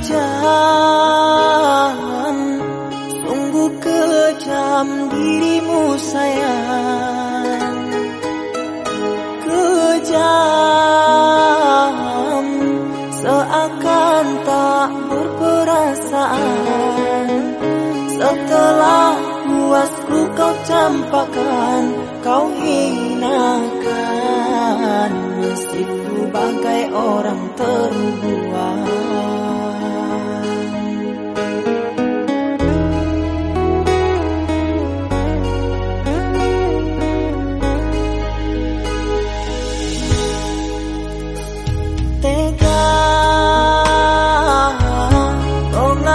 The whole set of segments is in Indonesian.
Kejam, Sungguh kejam dirimu sayang. Kejam Seakan tak berperasaan. Setelah muasku kau campakan, Kau hinakan. Meskipun ku bagai orang terbuang.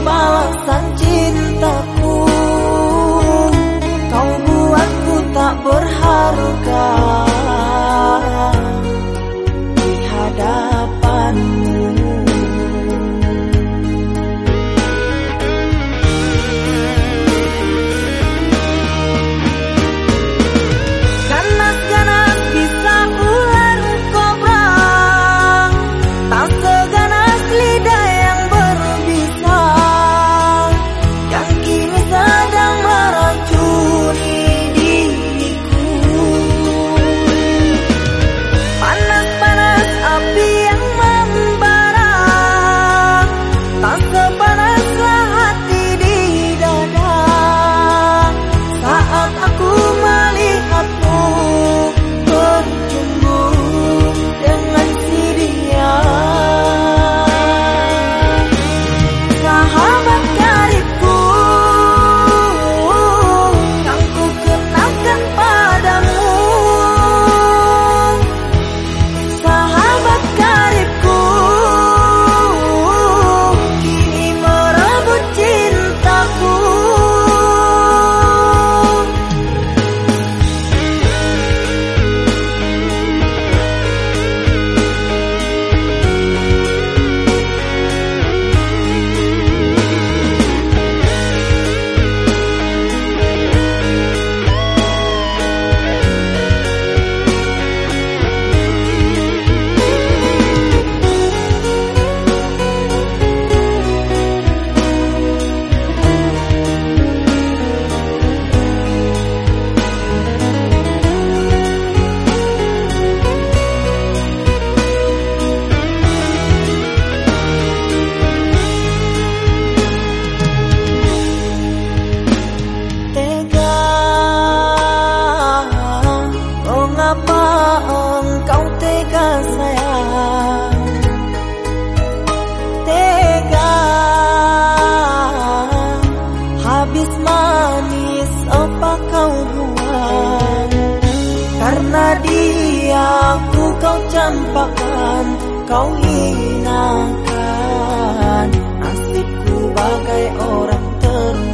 balasan cintaku. Kau buatku tak berharga Tadi aku kau campakan Kau hinakan. Nasibku bagai orang terbaik